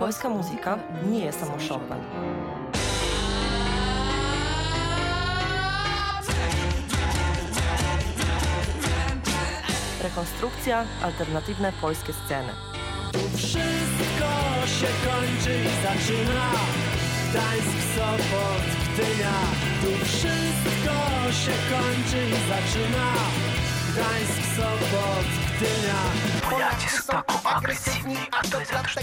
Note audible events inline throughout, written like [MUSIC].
Polska muzyka nie jest samo Chopin. Rekonstrukcja, alternatywne polskie sceny. Tu wszystko się kończy i zaczyna Gdańsk, Sopot, Gdynia Tu wszystko się kończy i zaczyna Gdańsk, Sopot, Gdynia Polacy są tak agresywni, a to dlatego, że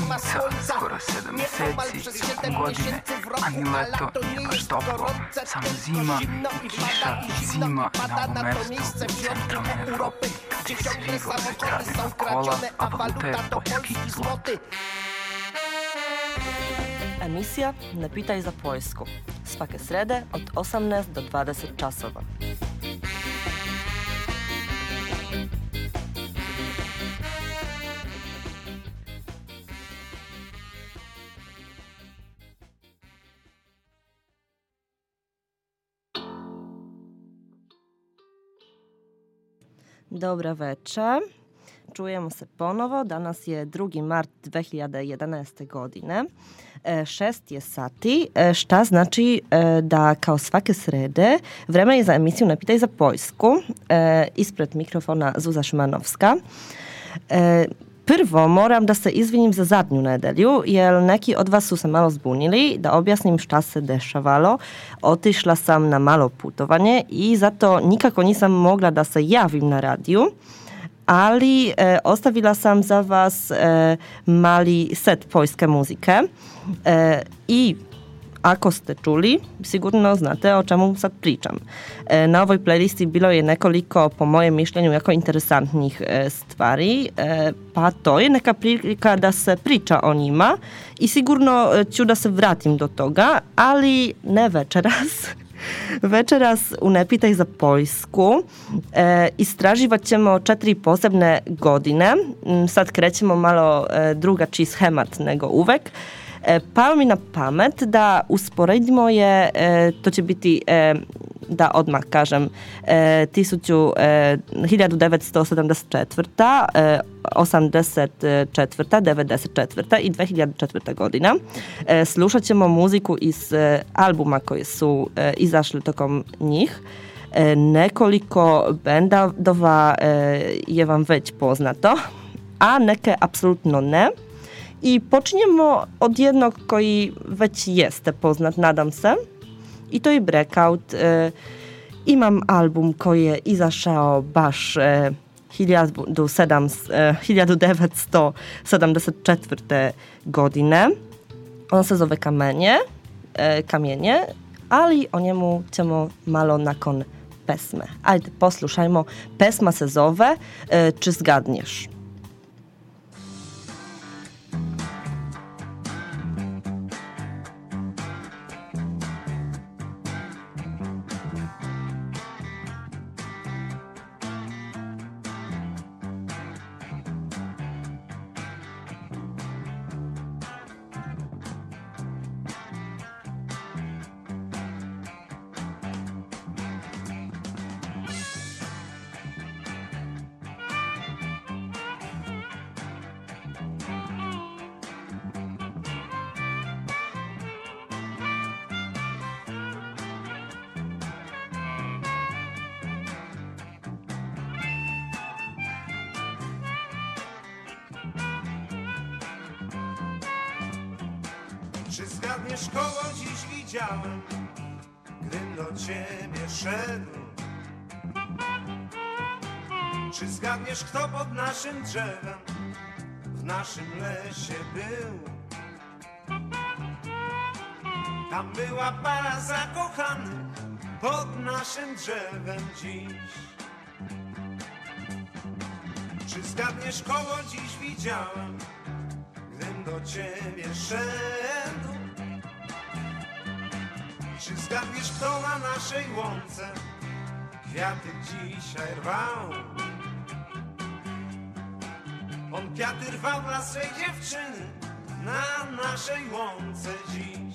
nie ma słońca Skoro 7 Nieomal sesji, przez 7 7 godzin, miesięcy roku, ani lato nie nie ma jest stopą. gorące Sam zima i cisza, zima na środku centrum Europy Gdzie ciągle samochody są kradzione, a waluta to polski złoty. Emisja Ne pitaj za Poljsku. Svake srede od 18 do 20 časova. Dobra večer. Čujemo se ponovo. Danas je 2. mart 2011. godine. E, Šest je sati, e, šta znači e, da kao svake srede vreme je za emisiju Ne pitaj za Poljsku. E, Ispred mikrofona Zuza Šmanovska. E, Prvo moram da se izvinim za zadnju nedelju, jer neki od vas su se malo zbunili, da objasnim šta se dešavalo. Otišla sam na malo putovanje i zato nikako nisam mogla da se javim na radiju ali e, ostavila sam za vas e, mali set poljske muzike e, i ako ste čuli, sigurno znate o čemu sad pričam. E, na ovoj playlisti bilo je nekoliko, po mojem mišljenju, jako interesantnih e, stvari, e, pa to je neka prilika da se priča o njima i sigurno ću da se vratim do toga, ali ne večeras. [LAUGHS] Večeras u Ne pitaj za Poljsku e, istraživat ćemo četiri posebne godine. Mm, Sad krećemo malo e, drugačiji schemat nego uvek. E, palo mi na pamet da usporedimo je, e, to će biti, e, da odmah kažem, e, 1000, e, 1974, e, 84, 94 i 2004 godina. E, slušat ćemo muziku iz e, albuma koji su e, izašli tokom njih. E, nekoliko bendova e, je vam već poznato, a neke apsolutno ne. I počinjemo od jednog koji već jeste poznat, nadam se. I to je Breakout. E, imam album koji je izašao baš e, 1700, e, 1974. godine. On se zove Kamenje, e, Kamienie, ali o njemu ćemo malo nakon pesme. Ajde, poslušajmo. Pesma se zove e, Czy zgadniesz? Naszym lesie był? Tam była para zakochanych pod naszym drzewem dziś. Czy zgadniesz, kogo dziś widziałem? gdym do ciebie szedł. Czy zgadniesz, kto na naszej łące kwiaty dzisiaj rwał? Rwał dla swej dziewczyny na naszej łące dziś.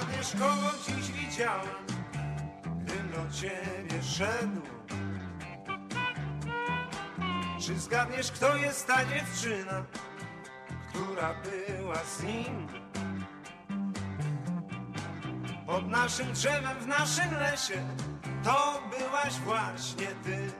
Zgadniesz, kogo dziś widziałem, gdym do ciebie szedł? Czy zgadniesz, kto jest ta dziewczyna, która była z nim? Pod naszym drzewem w naszym lesie to byłaś właśnie ty.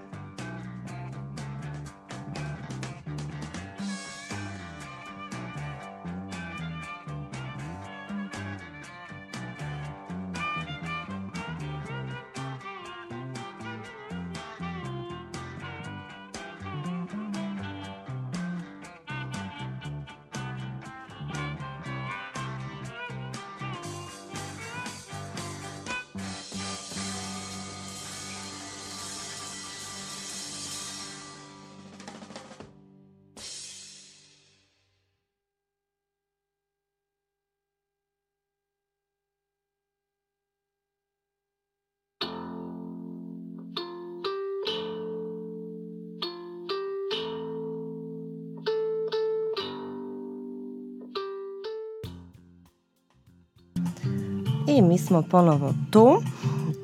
I mi smo ponovo tu.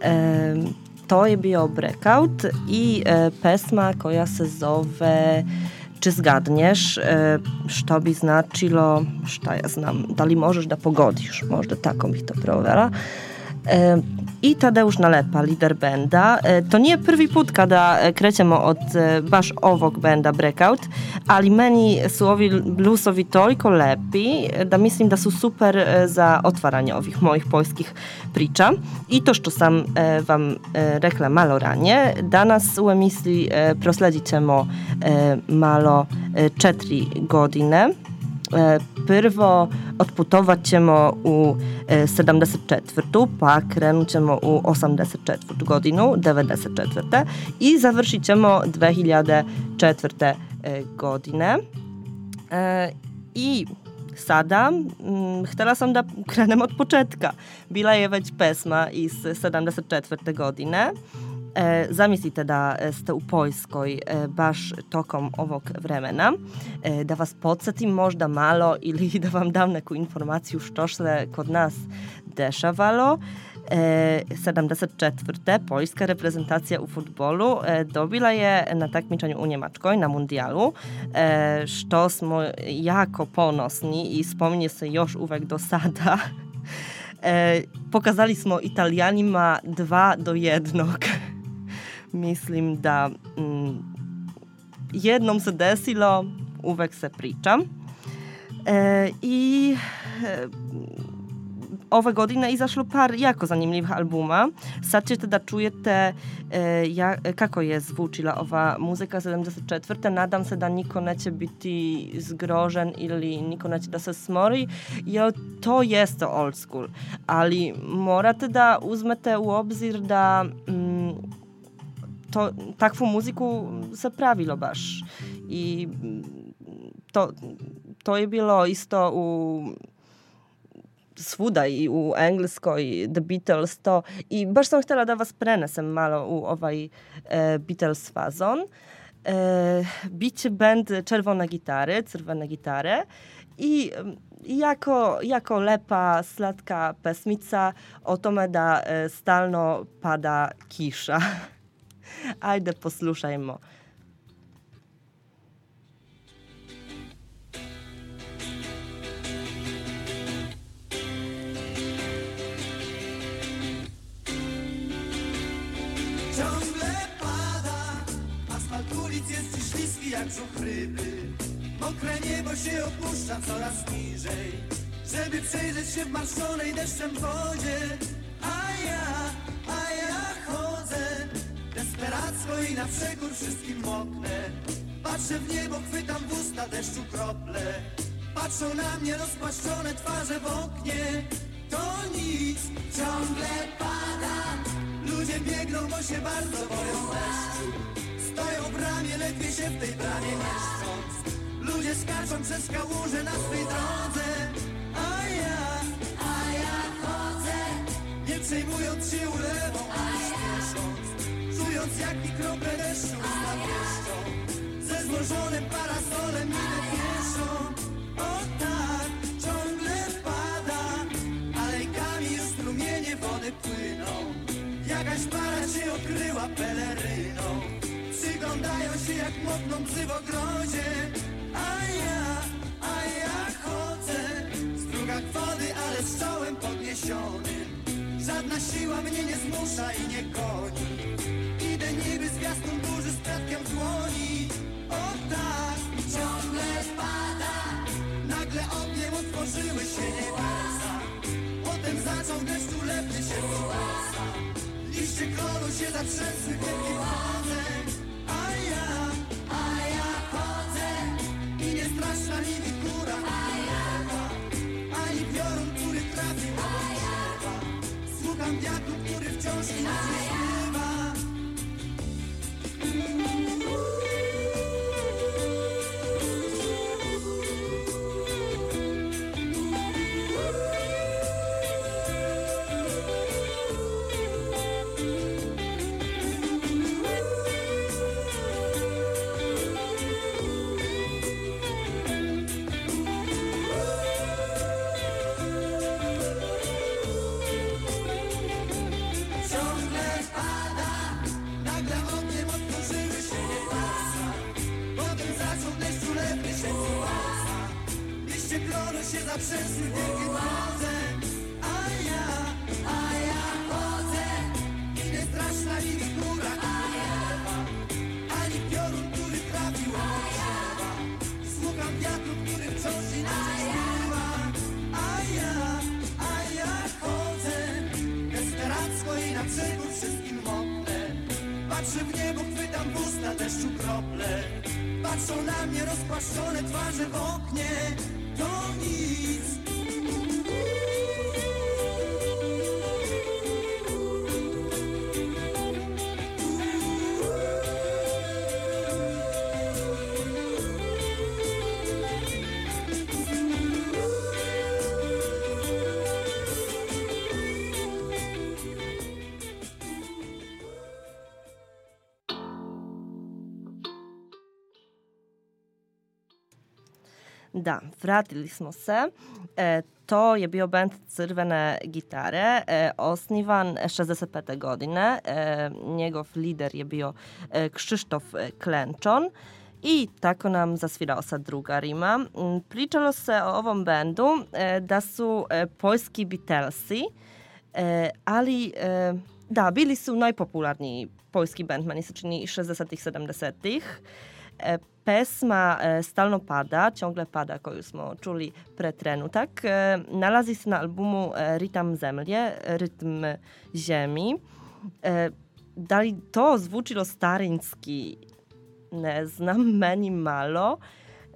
E, to je bio Breakout i e, pesma koja se zove Czy zgadniesz, e, što bi značilo, šta ja znam, da li možeš da pogodiš, možda tako bih to provela. E, I Tadeusz Nalepa, lider benda. E, to nije prvi put kada e, krećemo od e, baš ovog benda Breakout, ali meni su ovi bluesovi toliko lepi da mislim da su super e, za otvaranje ovih mojih poljskih priča. I to što sam e, e, rekla malo ranije, danas u emisiji e, prosledit ćemo e, malo e, četiri godine E, Prvo odputować ćemo u e, 74. pa krenut ćemo u 84. godinu, 94. i završit ćemo 2004. e, godine. E, I sada mm, htjela sam da krenem od početka. Bila je već pesma iz 74. godine. E, zamislite da ste u Poljskoj e, baš tokom ovog vremena. E, da vas podsjetim možda malo [LAUGHS] ili da vam dam neku informaciju što se kod nas dešavalo. E, 74. poljska reprezentacja u futbolu e, dobila je na takmičenju u Njemačkoj na mundijalu, e, što smo jako ponosni i spominje se još uvek do sada. [LAUGHS] E, pokazali smo Italijanima dva do jednog. [LAUGHS] Mislim da mm, jednom se desilo, uvek se priča. E, I e, ove godine izašlo par jako zanimljivih albuma. Sad ćete da čujete e, ja, kako je zvučila ova muzika 74. Nadam se da niko neće biti zgrožen ili niko neće da se smori, jer to jeste old school. Ali morate da uzmete u obzir da mm, to, takvu muziku se pravilo baš. I mm, to, to je bilo isto u svuda i u Engleskoj, The Beatles, to. I baš sam htjela da vas prenesem malo u ovaj e, Beatles fazon. E, biće band Czerwone gitary, Crvene gitare i mm, jako, jako lepa, slatka pesmica o tome da e, stalno pada kiša. [LAUGHS] [LAUGHS] Ajde, poslušajmo. Mokre niebo się opuszcza coraz niżej, żeby przejrzeć się w marszczonej deszczem wodzie. Desperacko i na przekór wszystkim moknę. Patrzę w niebo, chwytam w usta deszczu krople. Patrzą na mnie rozpłaszczone twarze w oknie. To nic, ciągle pada. Ludzie biegną, bo się bardzo boją deszczu. Stoją w bramie, ledwie się w tej bramie mieszcząc. Ludzie skaczą przez kałuże na swej drodze. A ja, a ja chodzę. Nie przejmując się ulewą, jak i krople deszczu nad pieszczą Ze złożonym parasolem idę pieszo O tak, ciągle pada. Alejkami już strumienie wody płyną. Jakaś para się okryła peleryną. Przyglądają się jak mokną psy w ogrodzie. A ja, a ja chodzę. W strugach wody, ale z czołem podniesionym. Żadna siła mnie nie zmusza i nie kocha Potem zaczął deszcz ulepny się Liście klonu się zatrzęsły wielkim wodem A ja, a ja chodzę. I nie straszna mi wikura. A ja, ani piorun, który trafił. Obok drzewa Słucham wiatru, który wciąż nie śpiewa niebo, chwytam w usta deszczu krople Patrzą na mnie rozpłaszczone twarze w oknie. To nic Vratili smo se. E, to je bio band Crvene gitare, e, osnivan 65. godine. Njegov lider je bio e, Krzysztof Klenčon i tako nam zasvirao sa drugarima. M, Pričalo se o ovom bendu e, da su poljski Beatlesi, ali da, bili su najpopularniji poljski band, meni se čini 60-ih, 70-ih. Pesma e, Stalno pada, ciągle pada, koju smo čuli pre trenutak, e, nalazi se na albumu e, Ritam zemlje, Rytm ziemi. E, Da li to zvučilo starinski, ne znam, meni malo,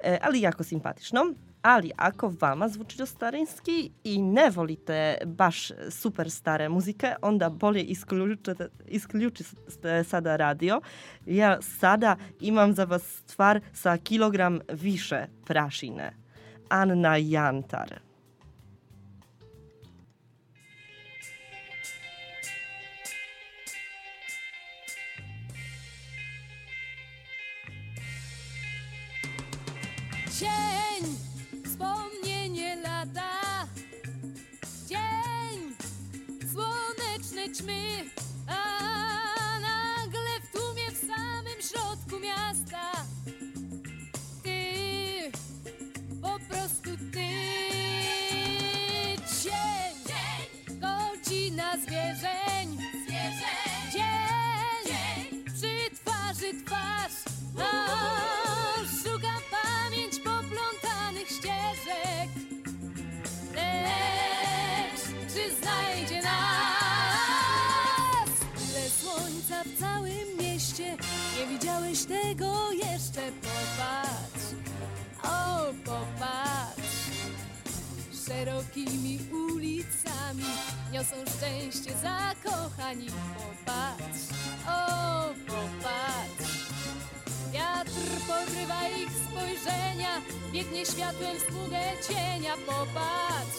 e, ali jako simpatično. Ali ako vama zvučilo starinski i ne volite baš super stare muzike, onda bolje isključite, isključite sada radio. Ja sada imam za vas stvar sa kilogram više prašine. Anna Jantar. me. Szerokimi ulicami niosą szczęście zakochani. Popatrz, o popatrz. Wiatr porywa ich spojrzenia, biegnie światłem w smugę cienia. Popatrz,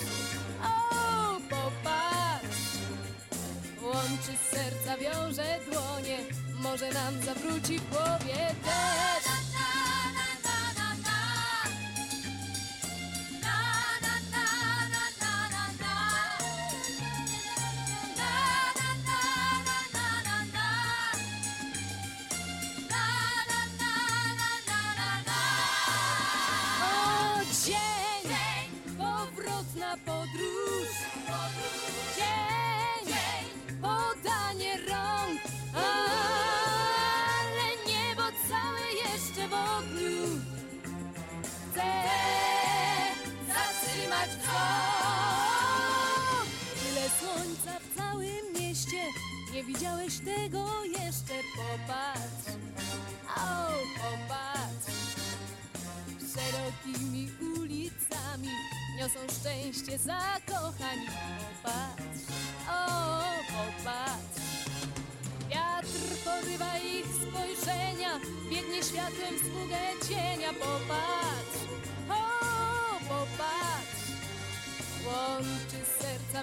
o popatrz. Łączy serca, wiąże dłonie, może nam zawróci w głowie.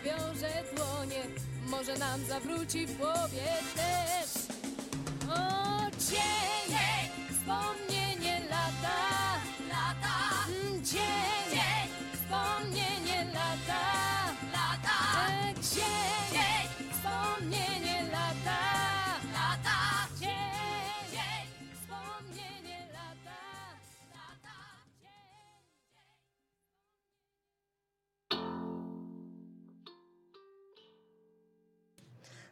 Wiąże dłonie, może nam zawróci w głowie też. O, cień, wspomnienie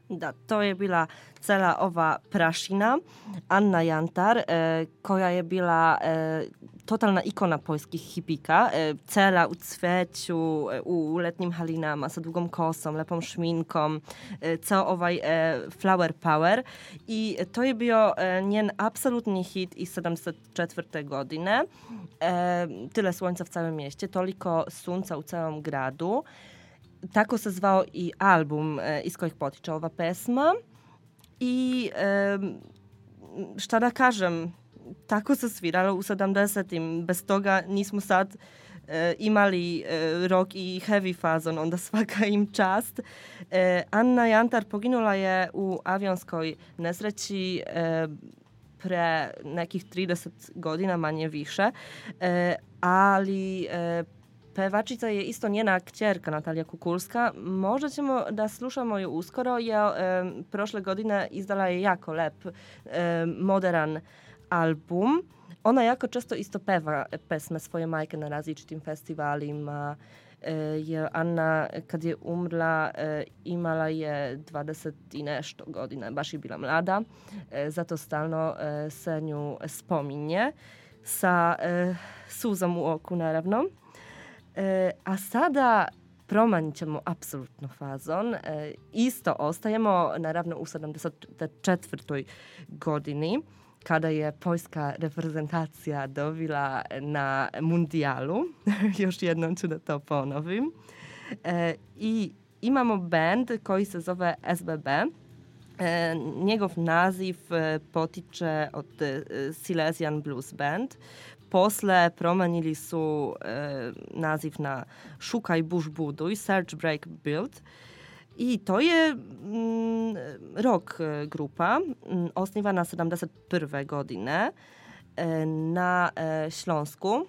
Da, to je bila cela ova prašina. Anna Jantar, e, koja je bila e, totalna ikona poljskih hipika. E, cela u cveću, e, u letnim halinama, sa dugom kosom, lepom šminkom, e, ovaj e, flower power. I to je bio e, njen hit iz 74. godine. E, tyle słońca w całym mieście, toliko sunca u całym gradu. Tako se zvao i album e, iz kojeg potiče ova pesma. I šta da kažem, tako se sviralo u 70-im. Bez toga nismo sad e, imali e, rock i heavy fazon, onda svaka im čast. E, Anna Jantar poginula je u avionskoj nesreći e, pre nekih 30 godina, manje više. E, ali e, pevačica je isto njena kćerka Natalija Kukulska. Možda ćemo da slušamo ju uskoro, jer e, prošle godine izdala je jako lep, e, moderan album. Ona jako često isto peva pesme svoje majke na različitim festivalima. E, jer Anna kad je umrla e, imala je 20 i nešto godina, baš je bila mlada, e, zato stalno se nju spominje sa suzom u oku naravno. E, a sada promanit ćemo apsolutno fazon. E, isto ostajemo, naravno, u 74. godini, kada je poljska reprezentacija dobila na mundijalu. [LAUGHS] Još jednom ću da to ponovim. E, I imamo band koji se zove SBB. E, njegov naziv e, potiče od e, Silesian Blues Band. Posle promenili su e, naziv na Šukaj Buš Buduj, Search Break Build. I to je mm, rock e, grupa, osnivana 71. godine e, na e, Śląsku,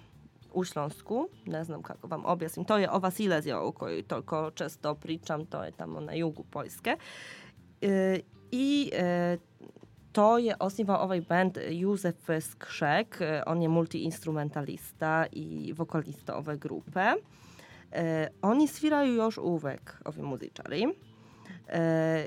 u Śląsku, ne znam kako vam objasnim. To je ova Silezija o kojoj toliko često pričam, to je tamo na jugu Poljske. I e, to je osniwał ovaj band Józef Skrzek. On je multiinstrumentalista i wokalista ove grupe. E, oni sviraju još uvek, ovi muzičari. E,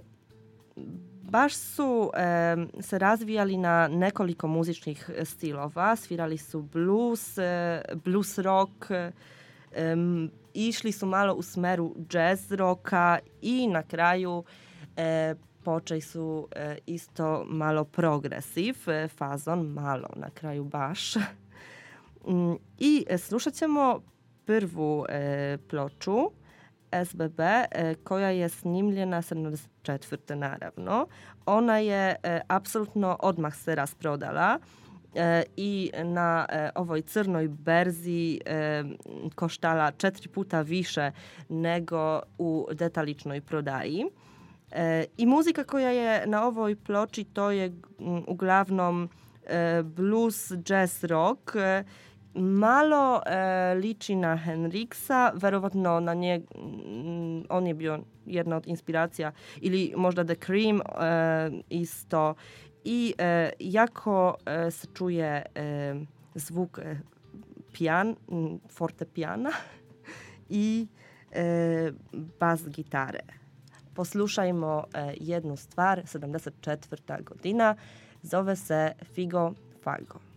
baš su e, se razvijali na nekoliko muzičnih stilova. Svirali su blues, e, blues rock, e, išli su malo u smeru jazz roka i na kraju e, počeli su e, isto malo progresiv e, fazon, malo na kraju baš. Mm, I slušat ćemo prvu e, ploču SBB koja je snimljena 74. naravno. Ona je apsolutno odmah se rasprodala i na ovoj crnoj berzi koštala četiri puta više nego u detaličnoj prodaji. E, I muzika koja je na ovoj ploči to je mm, uglavnom e, blues, jazz, rock. E, Malo liči na Henriksa, verovatno na nje, mm, on je bio jedna od inspiracija, ili možda The Cream isto. I jako se čuje e, zvuk pijan, mm, fortepijana [LAUGHS] i bas gitare. Poslušajmo e, jednu stvar, 74. godina, zove se Figo Fago.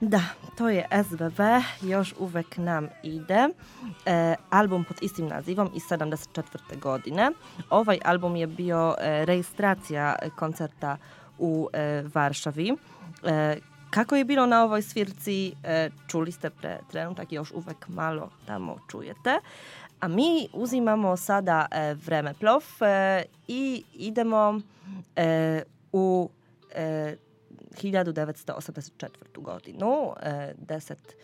Da, to je SBB, još uvek nam ide. E, album pod istim nazivom iz 74. godine. Ovaj album je bio e, koncerta u e, Varšavi. E, kako je bilo na ovoj svirci, e, čuli ste pre trenutak, još uvek malo tamo čujete. A mi uzimamo sada e, vremeplov e, i idemo e, u e, 1984. godinu, e, deset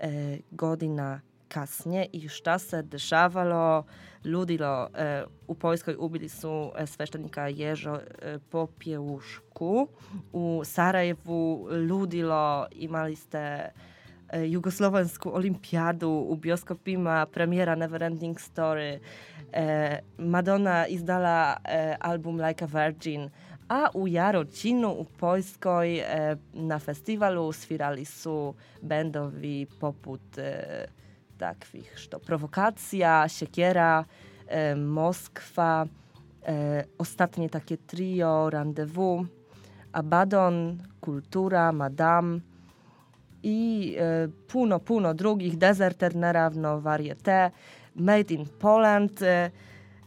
e, godina kasnije i šta se dešavalo, ludilo e, u Poljskoj ubili su e, sveštenika Ježo e, Popjevušku, u Sarajevu ludilo, imali ste e, Jugoslovensku olimpijadu, u bioskopima premijera Neverending Story, e, Madonna izdala e, album Like a Virgin, a u Jarocinu u Poljskoj e, na festiwalu svirali su bendowi poput e, takvih što Prowokacja, Siekiera, e, Moskwa, e, ostatnie takie trio, Rendezvous, Abaddon, Kultura, Madame i e, puno, puno drugih, Deserter naravno, Varieté, Made in Poland e,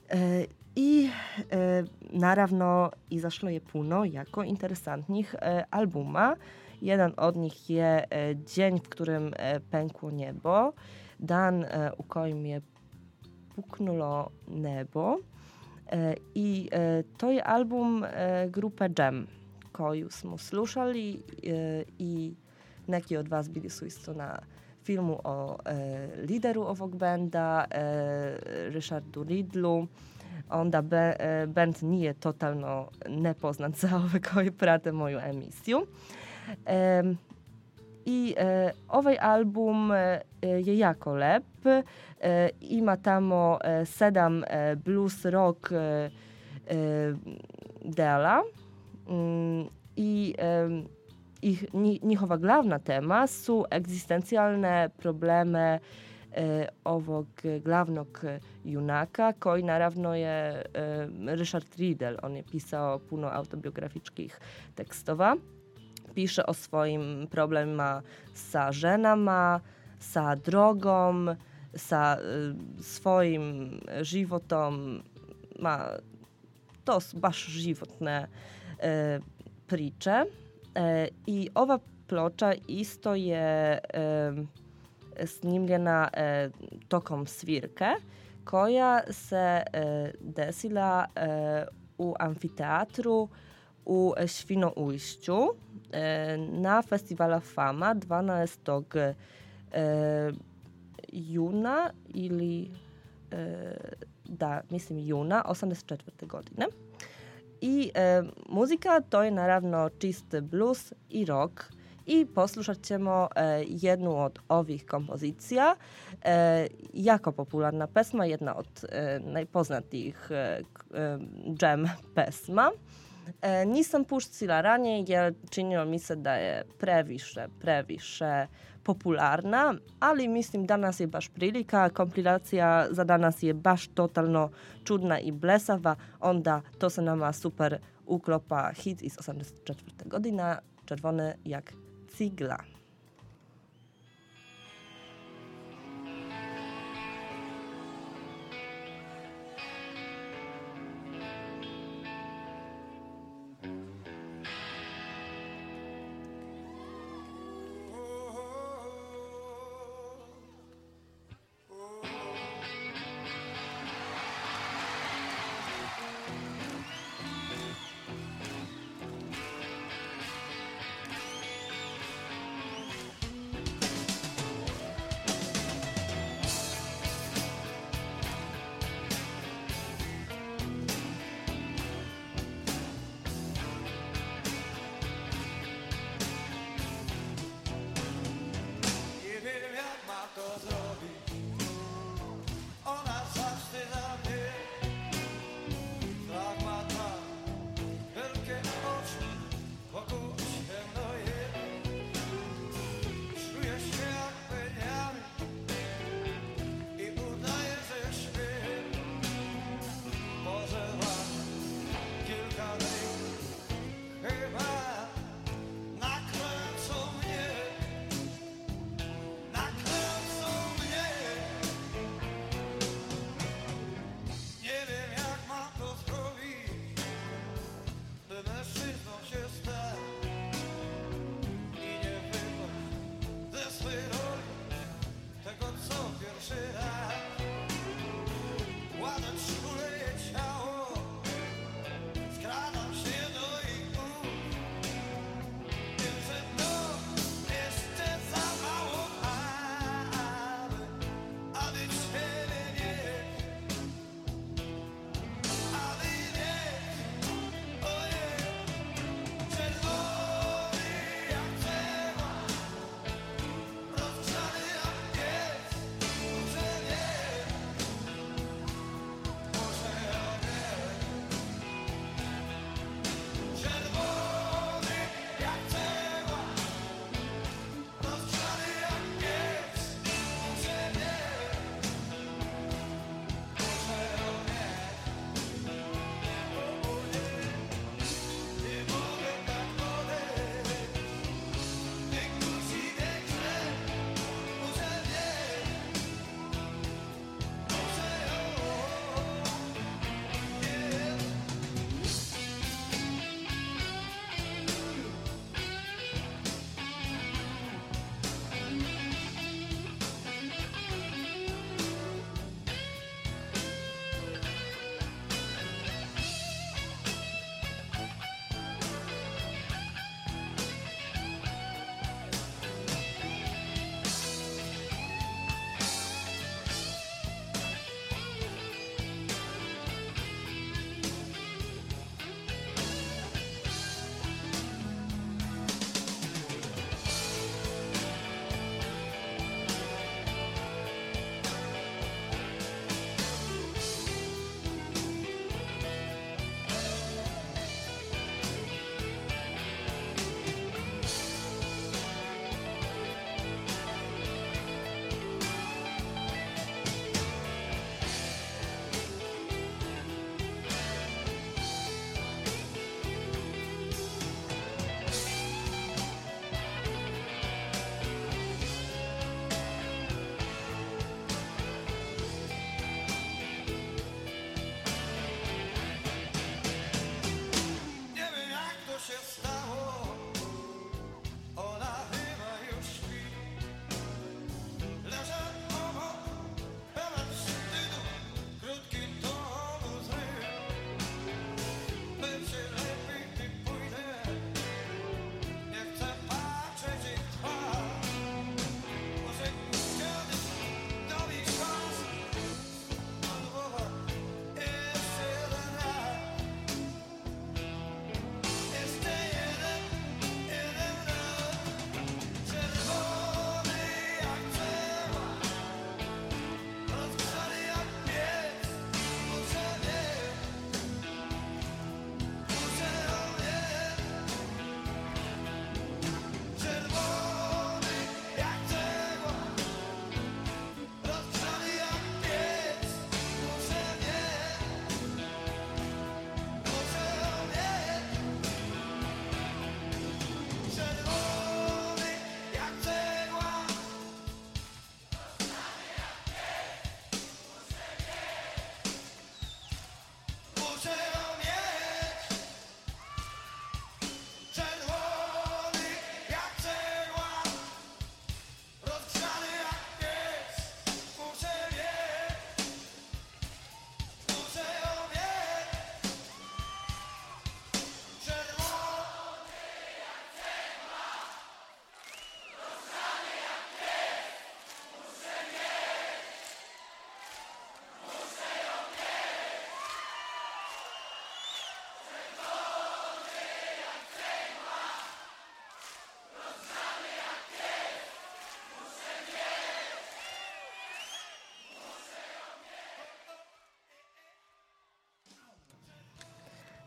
e, i e, naravno izašlo je puno jako interesantnih e, albuma. Jedan od njih je e, Dzień, w którym e, pękło niebo, dan u kojem je puknulo nebo. I to je album grupe Jam, koju smo slušali i neki od vas bili su isto na filmu o lideru ovog benda, Richardu Ridlu. Onda be, e, band nije totalno nepoznat za [LAUGHS] ove koji prate moju emisiju. E, I e, ovaj album e, je jako lep. E, ima tamo e, sedam blues rock dela. Mm, I ich, nji- njihova glavna tema su egzistencjalne probleme e, ovog glavnog junaka, koji naravno je e, Richard Riedel. On je pisao puno autobiografičkih tekstova. Piše o svojim problemima sa ženama, sa drogom, sa e, svojim životom. Ma, to su baš životne priče. I ova ploča isto je snimljena e, tokom svirke koja se e, desila e, u amfiteatru u Świnoujściu e, na festivala Fama 12 e, juna ili e, da, mislim juna 84. godine. I muzika to je naravno čist blues i rock i poslušat ćemo e, jednu od ovih kompozicija. E, jako popularna pesma, jedna od e, najpoznatijih e, e, pesma. E, nisam puštila ranije jer činilo mi se da je previše, previše popularna, ali mislim danas je baš prilika, kompilacija za danas je baš totalno čudna i blesava, onda to se nama super uklopa hit iz 84. godina, Czerwone jak sigla.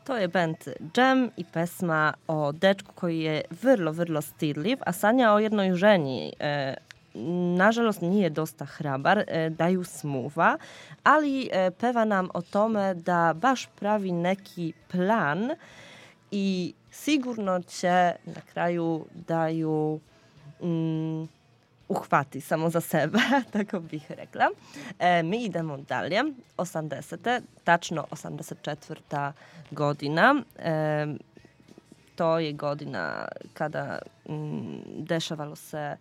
To je band Jam i pesma o dečku koji je vrlo, vrlo stidljiv, a sanja o jednoj ženi. E, nažalost nije dosta hrabar, e, da ju smuva, ali e, peva nam o tome da baš pravi neki plan i sigurno će na kraju da ju mm, uhvati samo za sebe, [LAUGHS] tako bih rekla. E, mi idemo dalje, 80. tačno 84. godina. E, to je godina kada mm, dešavalo se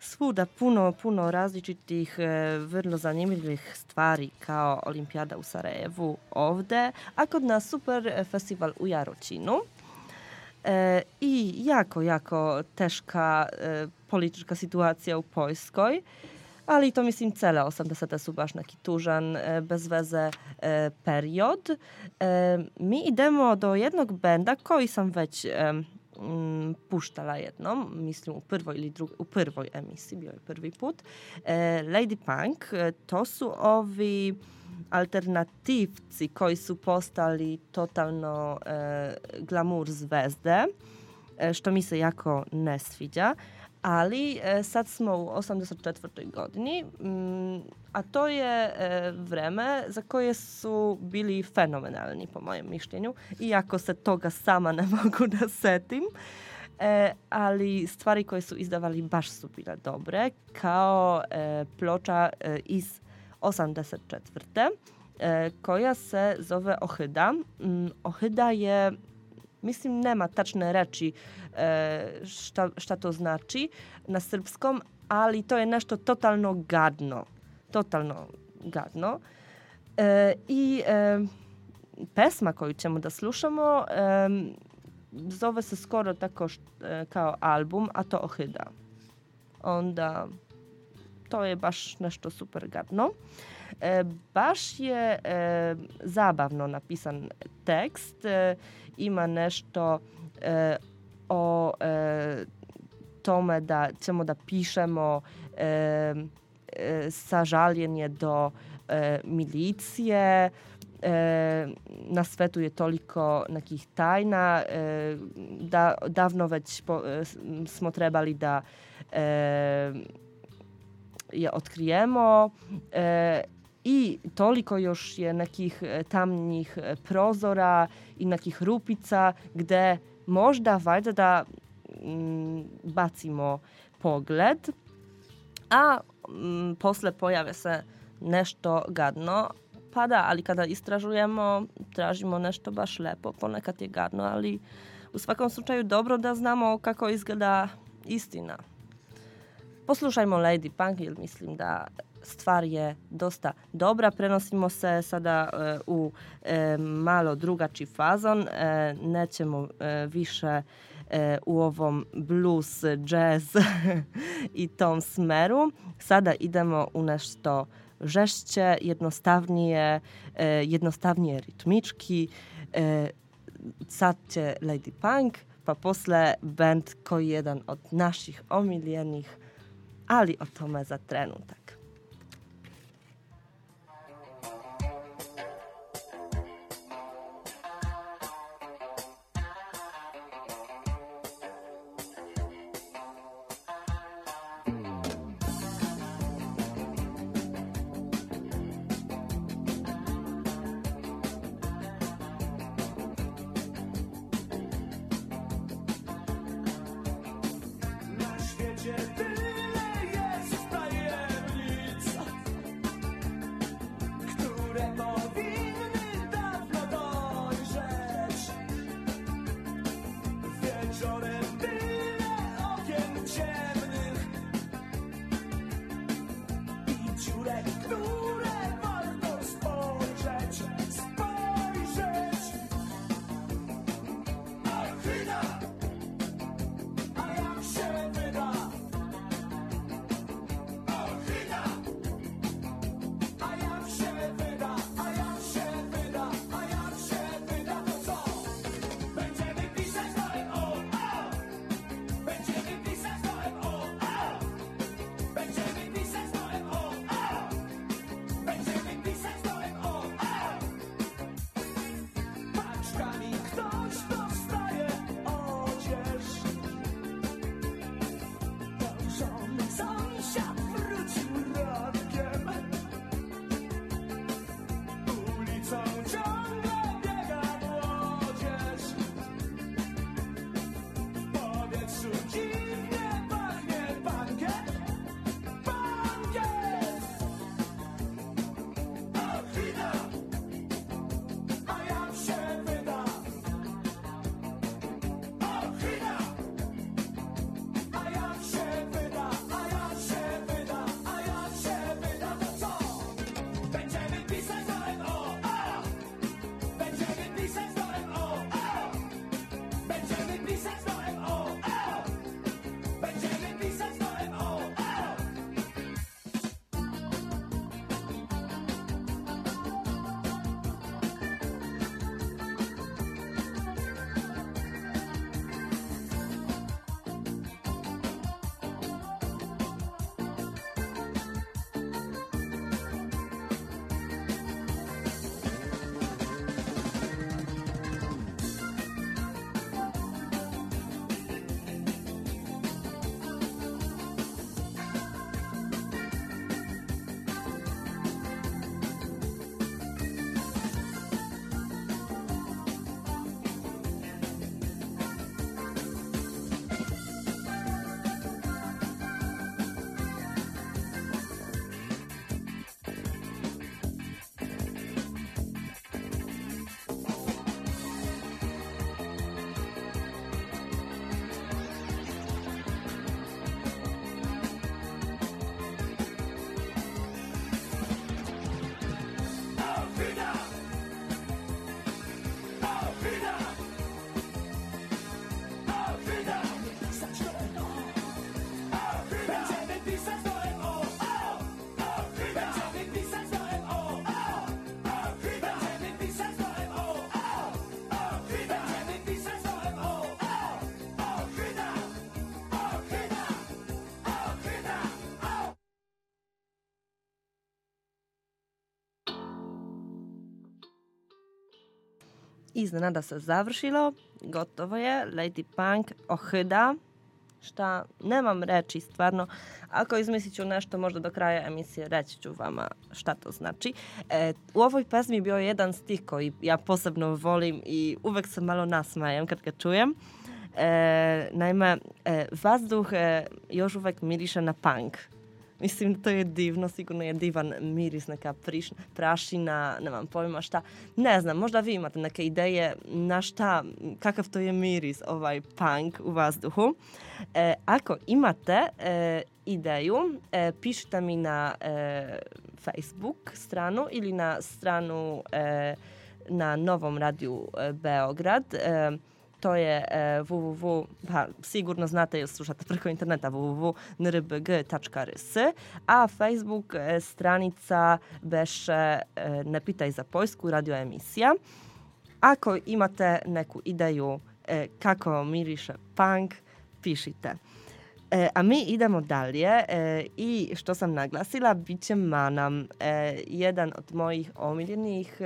svuda puno, puno različitih e, vrlo zanimljivih stvari kao olimpijada u Sarajevu ovde, a kod nas super festival u Jarocinu. E, I jako, jako teška e, polityczna sytuacja u Poljskoj, ali to mislim cele 80. su baš neki tužan, e, bezveze e, period. Mi idemo do jednog benda koji sam već e, mm, puštala jednom, mislim u prvoj ili drugoj, u prvoj emisiji, bio prvi put. Lady Punk, to su ovi alternativci koji su postali totalno e, glamour zvezde, e, što mi se jako ne sviđa. Ali e, sad smo u 84. godini, a to je e, vreme za koje su bili fenomenalni po mojem mišljenju, iako se toga sama ne mogu da setim. E, ali stvari koje su izdavali baš su bile dobre, kao e, ploča e, iz 84. E, koja se zove Ohyda. Mm, Ohyda je mislim nema tačne reči e, šta, šta to znači na srpskom, ali to je nešto totalno gadno. Totalno gadno. E, I pesma koju ćemo da slušamo zove se skoro tako kao album, a to Ohyda. Onda to je baš nešto super gadno. E, baš je e, zabavno napisan tekst. E, ima nešto e, o e, tome da ćemo da pišemo e, sažaljenje do milicije, e, na svetu je toliko nekih tajna e, da davno već po, e, smo trebali da e, je otkrijemo i toliko još je nekih tamnich prozora i nekih rupica gde možda valjda da mm, bacimo pogled, a mm, posle pojave se nešto gadno, pa da, ali kada istražujemo, tražimo nešto baš lepo, ponekad je gadno, ali u svakom slučaju dobro da znamo kako izgleda istina. Poslušajmo Lady Punk, jer mislim da stvar je dosta dobra. Prenosimo se sada e, u e, malo drugačiji fazon. E, nećemo više u ovom blues, jazz [LAUGHS] i tom smeru. Sada idemo u nešto żeszcie, jednostawnie, jednostawnie rytmiczki. Sadcie Lady Punk, pa posle band koji jedan od naših omiljenih, ali o tome za trenutak. Iznenada se završilo, gotovo je, Lady Punk ohyda, šta, nemam reči stvarno, ako izmislit ću nešto možda do kraja emisije reći ću vama šta to znači. E, u ovoj pesmi bio jedan stih koji ja posebno volim i uvek se malo nasmajem kad ga čujem. E, naime, e, vazduh e, još uvek miriše na punk. Mislim to je divno, sigurno je divan miris, neka priš, prašina, nemam pojma šta. Ne znam, možda vi imate neke ideje na šta, kakav to je miris, ovaj punk u vazduhu. E, ako imate e, ideju, e, pišite mi na e, Facebook stranu ili na stranu e, na Novom radiju e, Beograd. E, to je e, www, pa sigurno znate jer slušate preko interneta www.nrbg.rs, a Facebook e, stranica beše Ne pitaj za Poljsku radio emisija. Ako imate neku ideju e, kako miriše punk, pišite. E, a mi idemo dalje e, i što sam naglasila, bit će Manam, e, jedan od mojih omiljenih